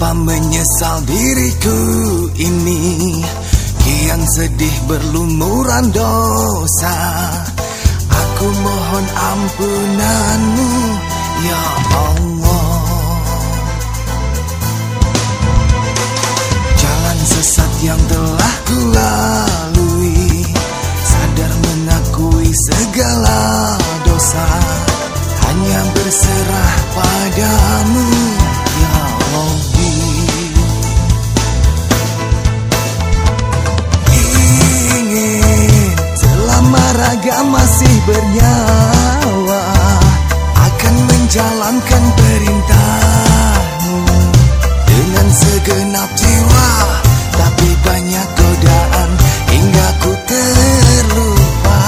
menyesal diriku ini? Kian sedih berlumuran dosa. Aku mohon ampunanmu Ya Allah bernyawa Akan menjalankan perintahmu. Dengan segenap jiwa Tapi banyak godaan hingga ku terlupa.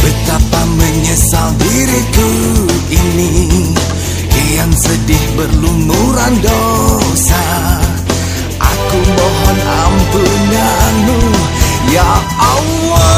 Betapa menyesal diriku ini Kian sedih berlumuran dosa. Aku mohon ampunanmu Ya Allah